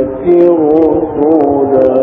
الملائكة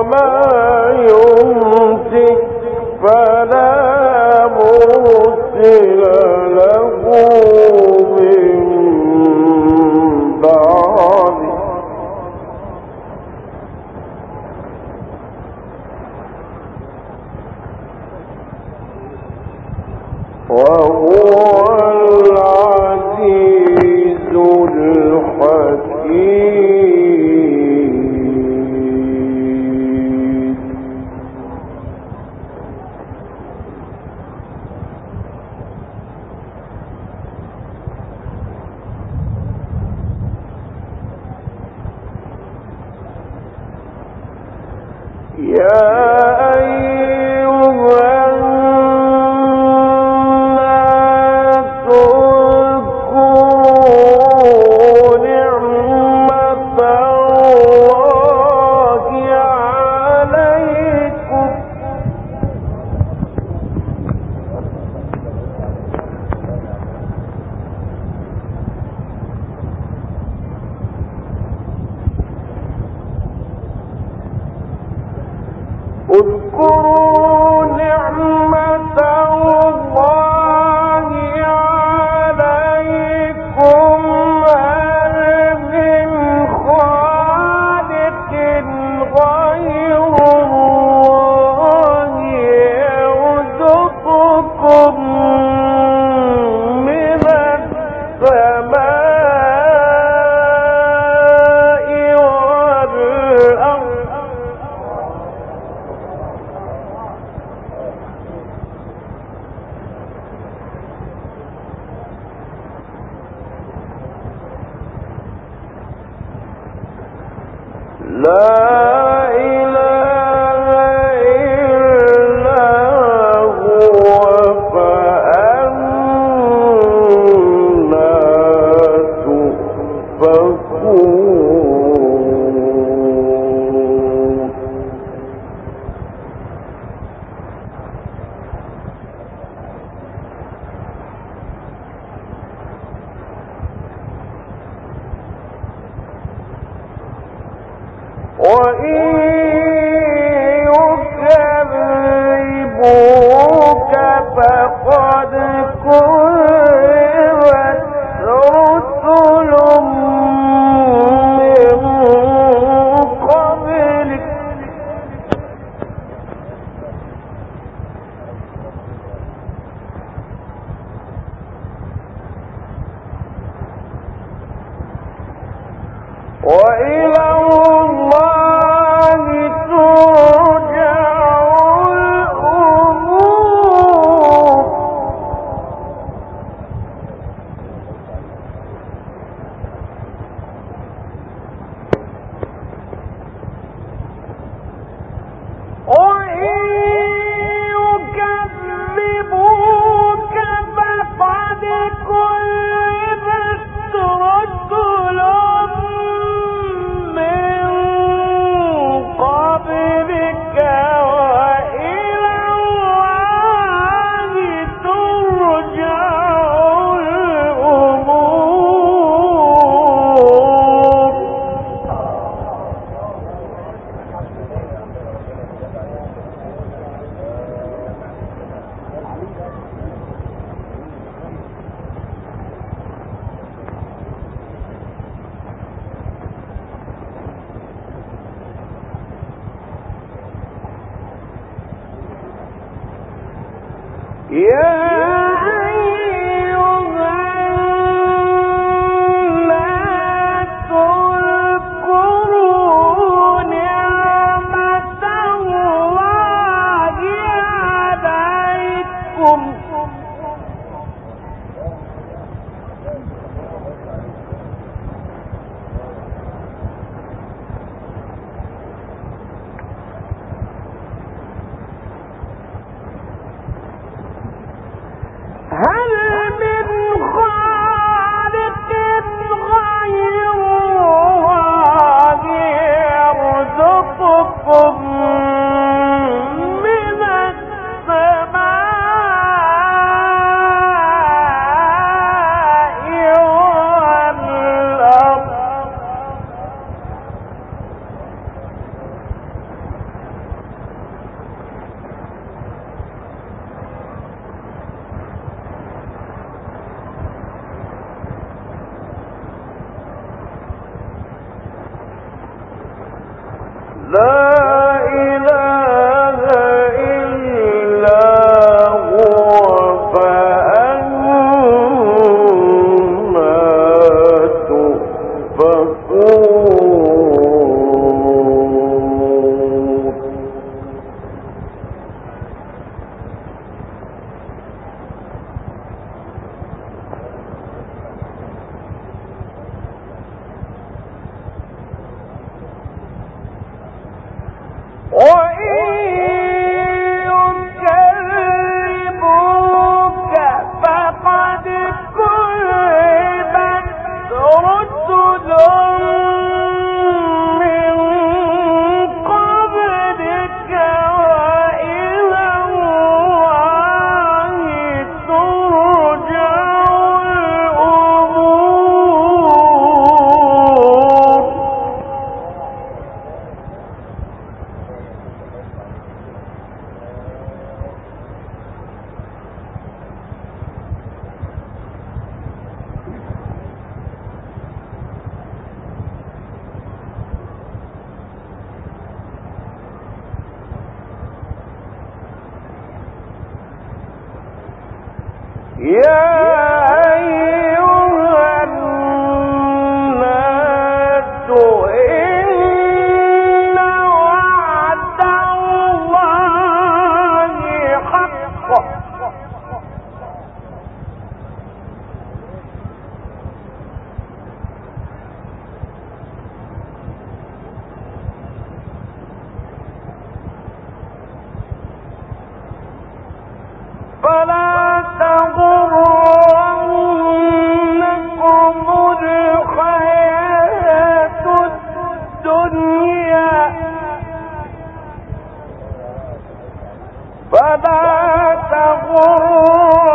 وما يوم وَإِن فلا تغر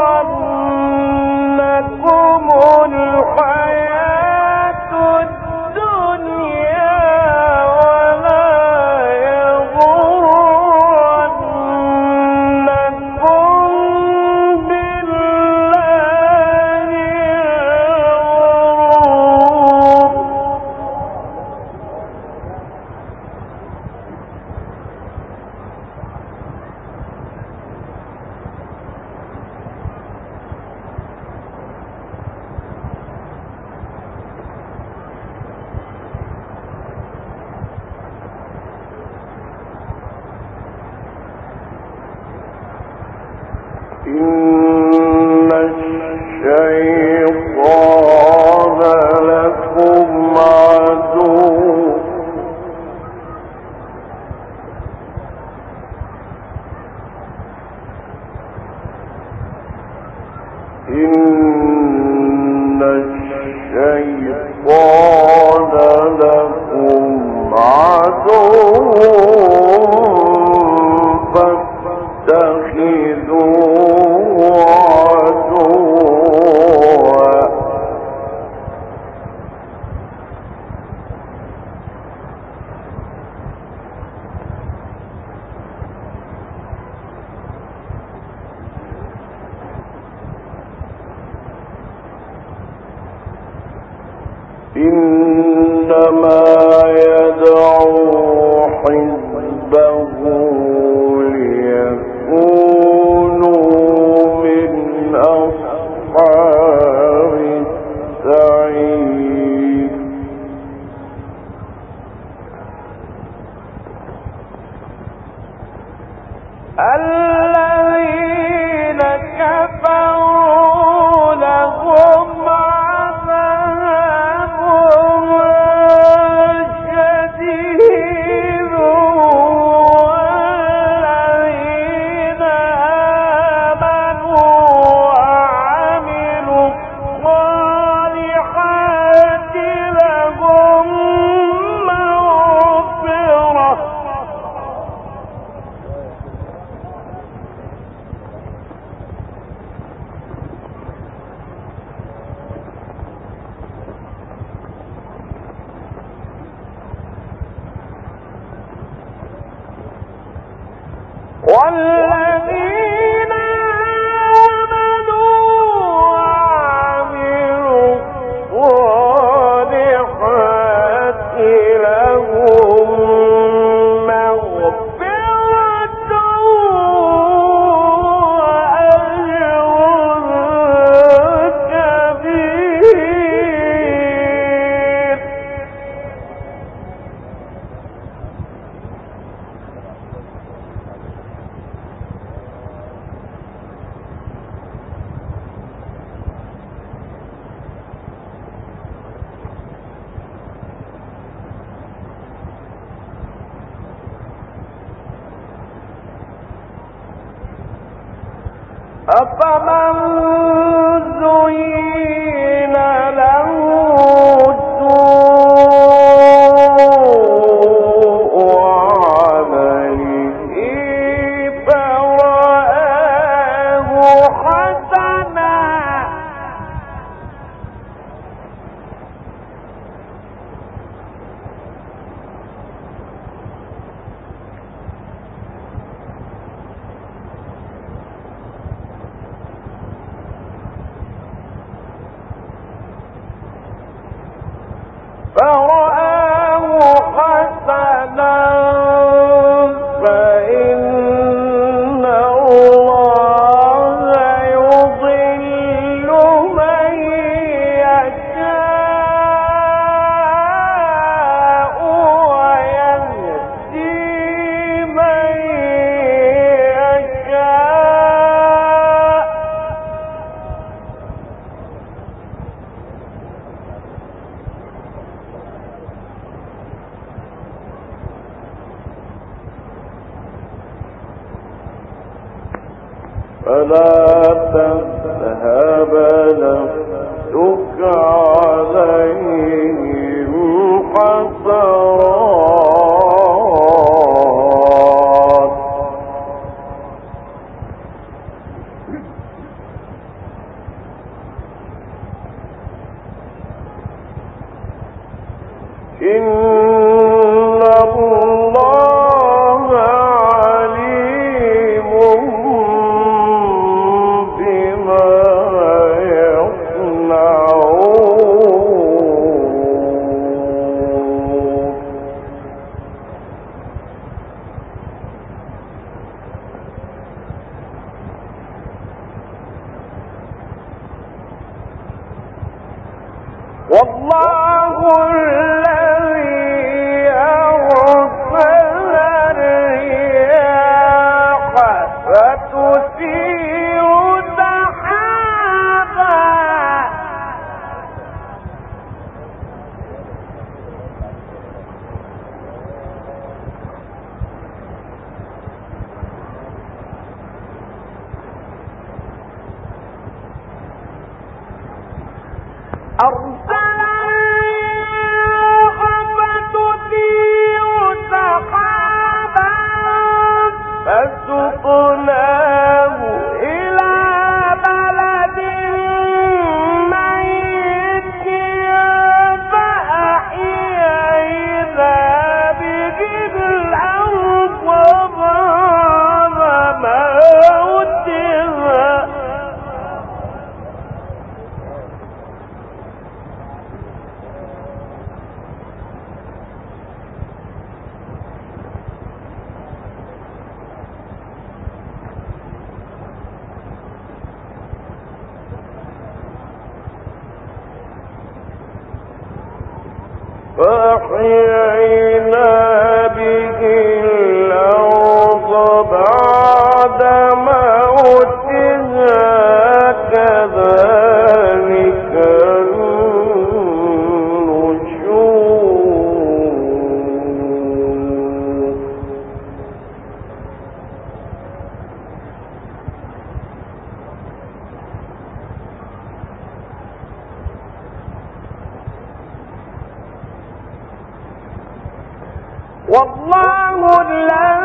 والله الذي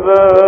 فتدير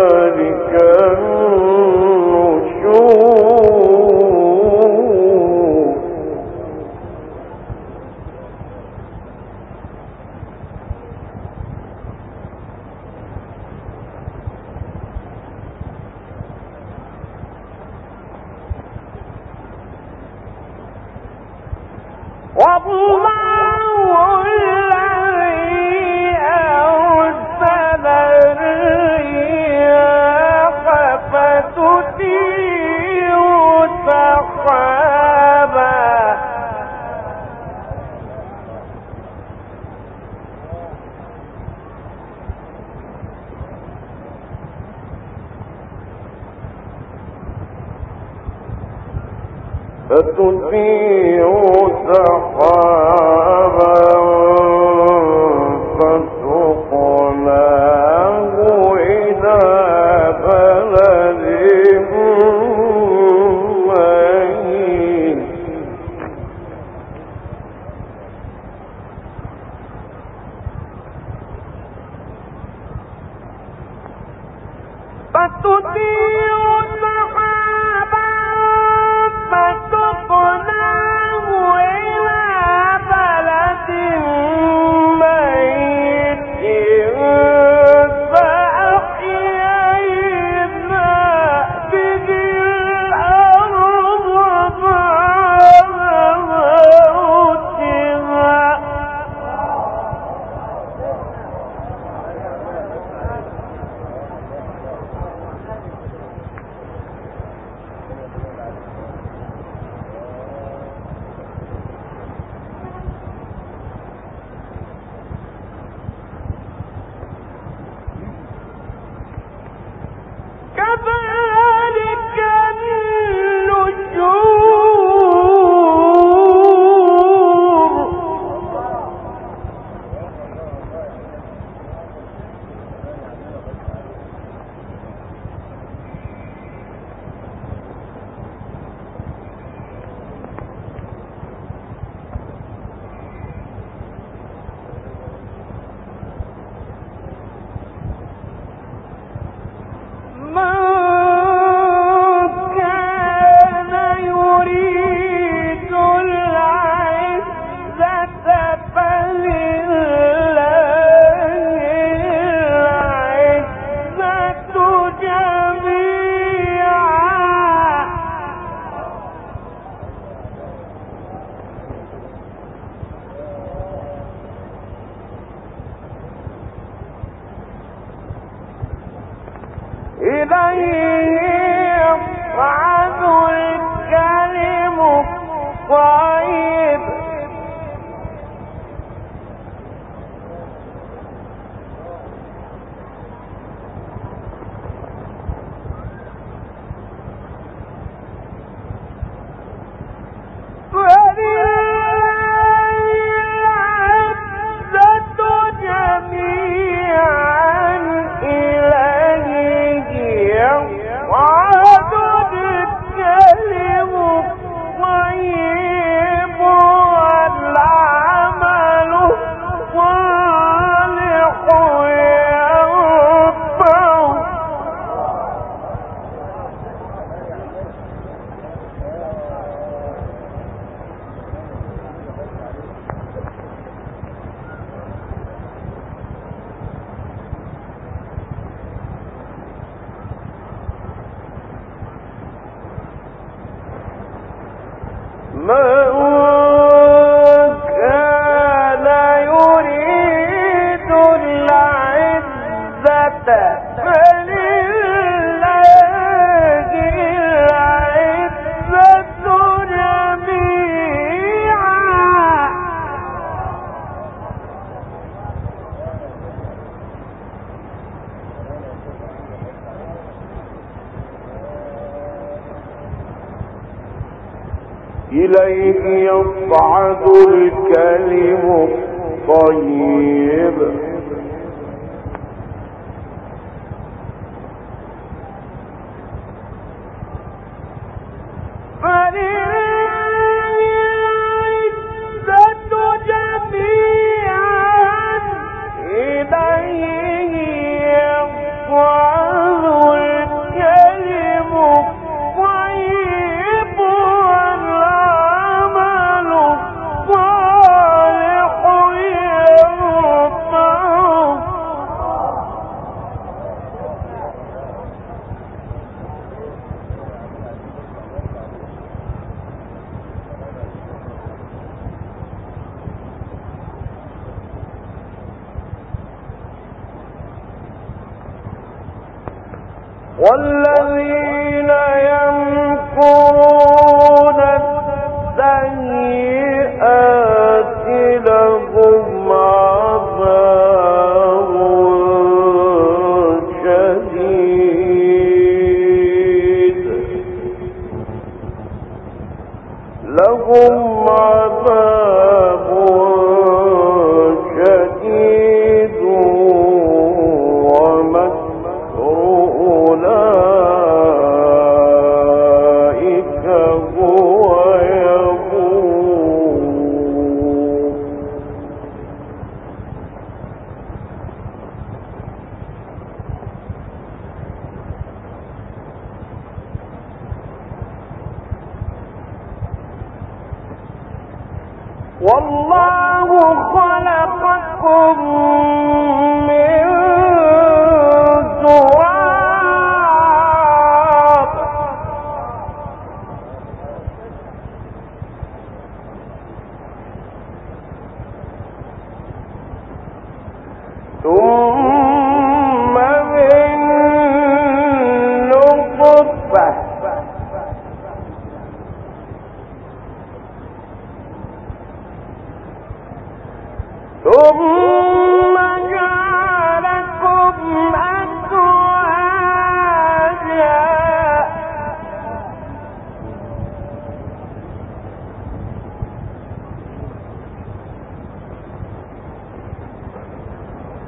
الطيب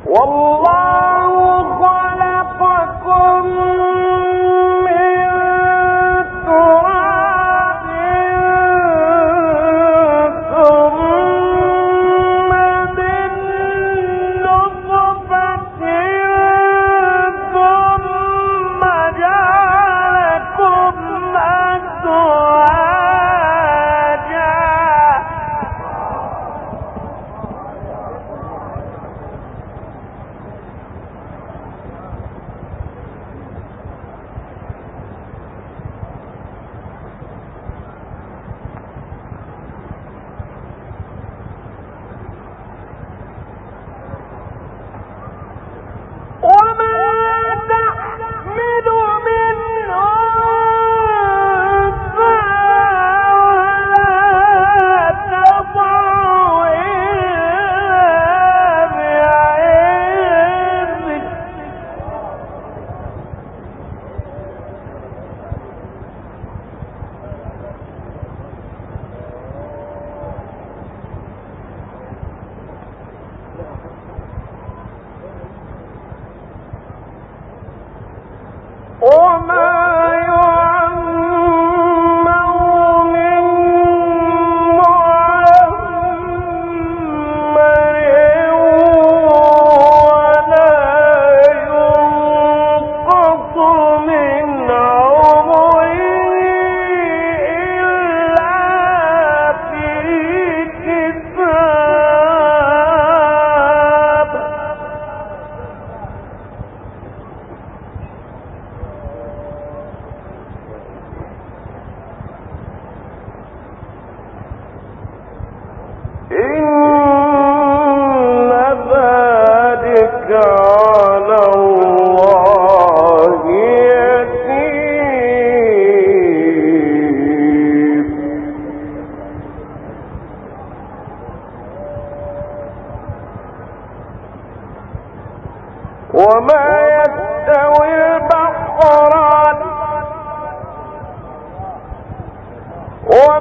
والله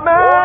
میں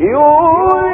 يولج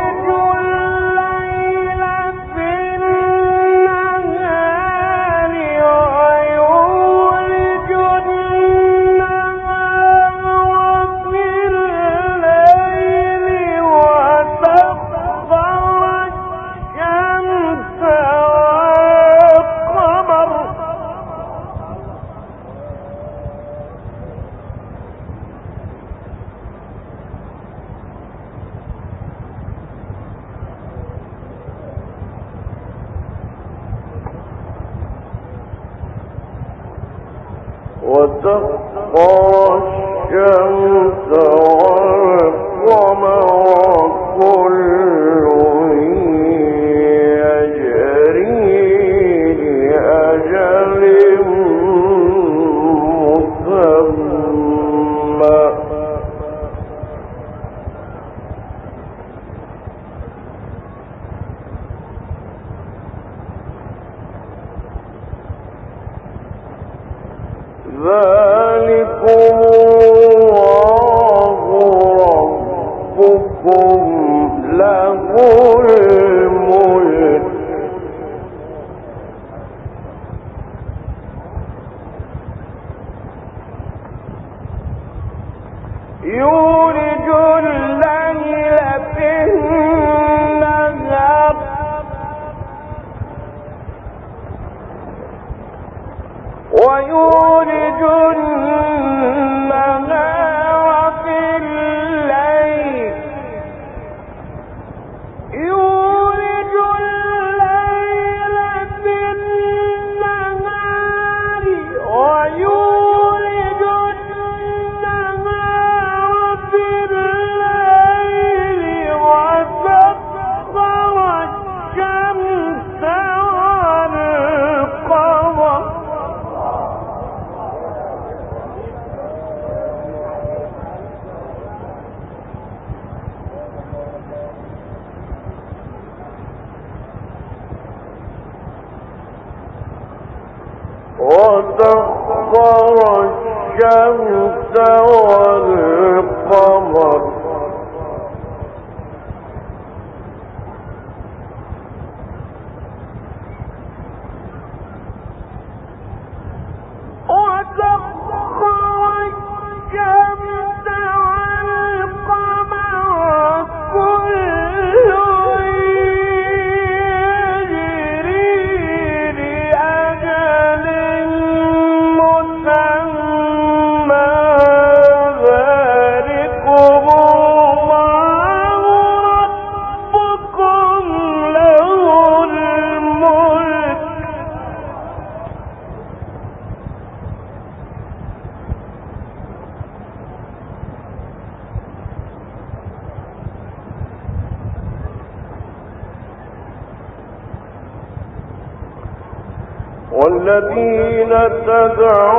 له الملك الذين تدعون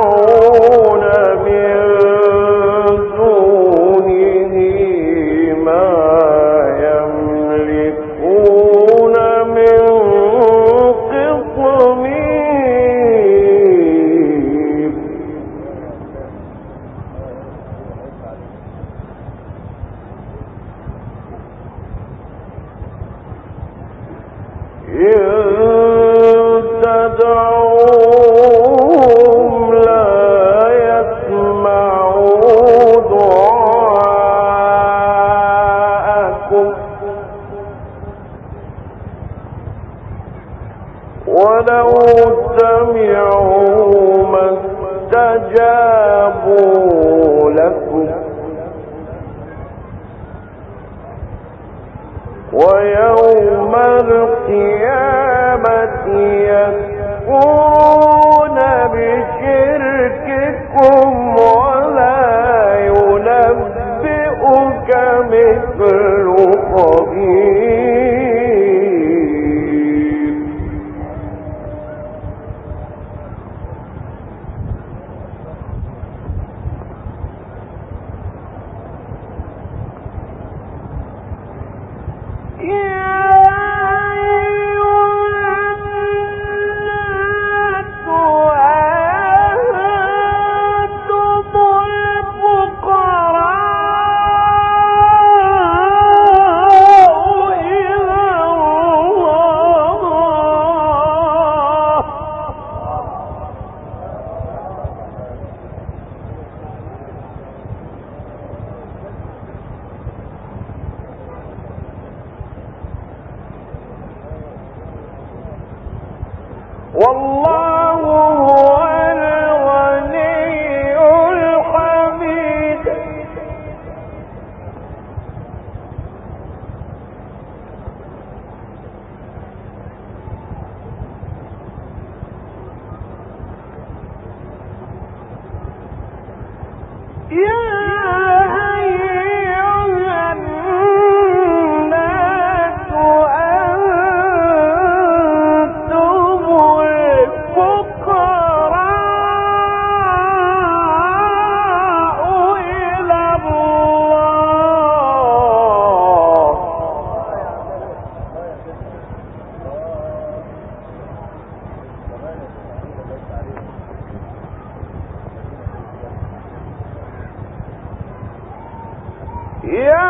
وهكذا